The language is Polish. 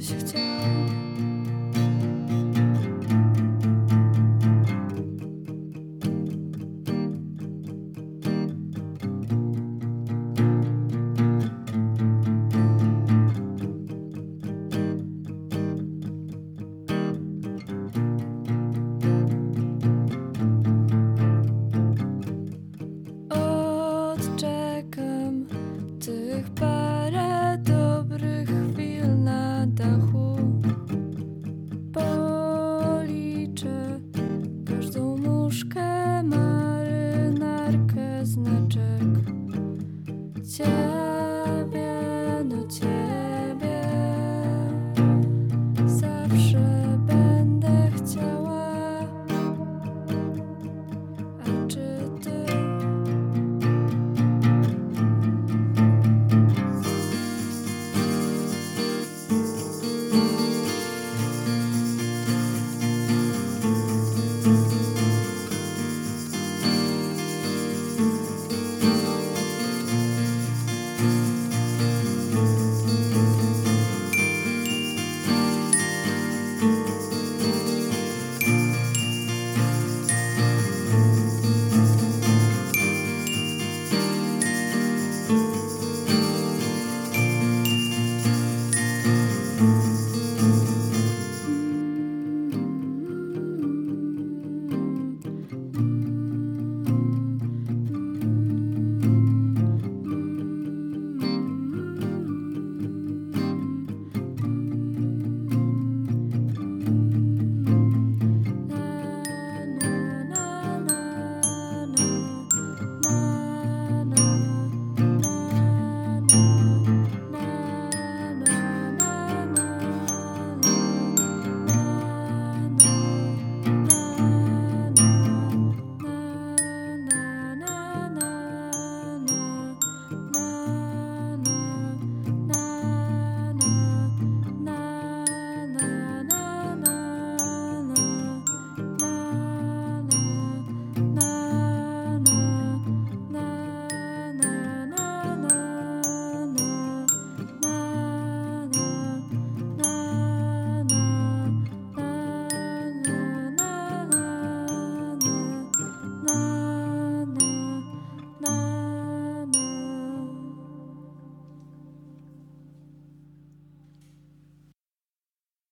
byś chciał. tych par. future.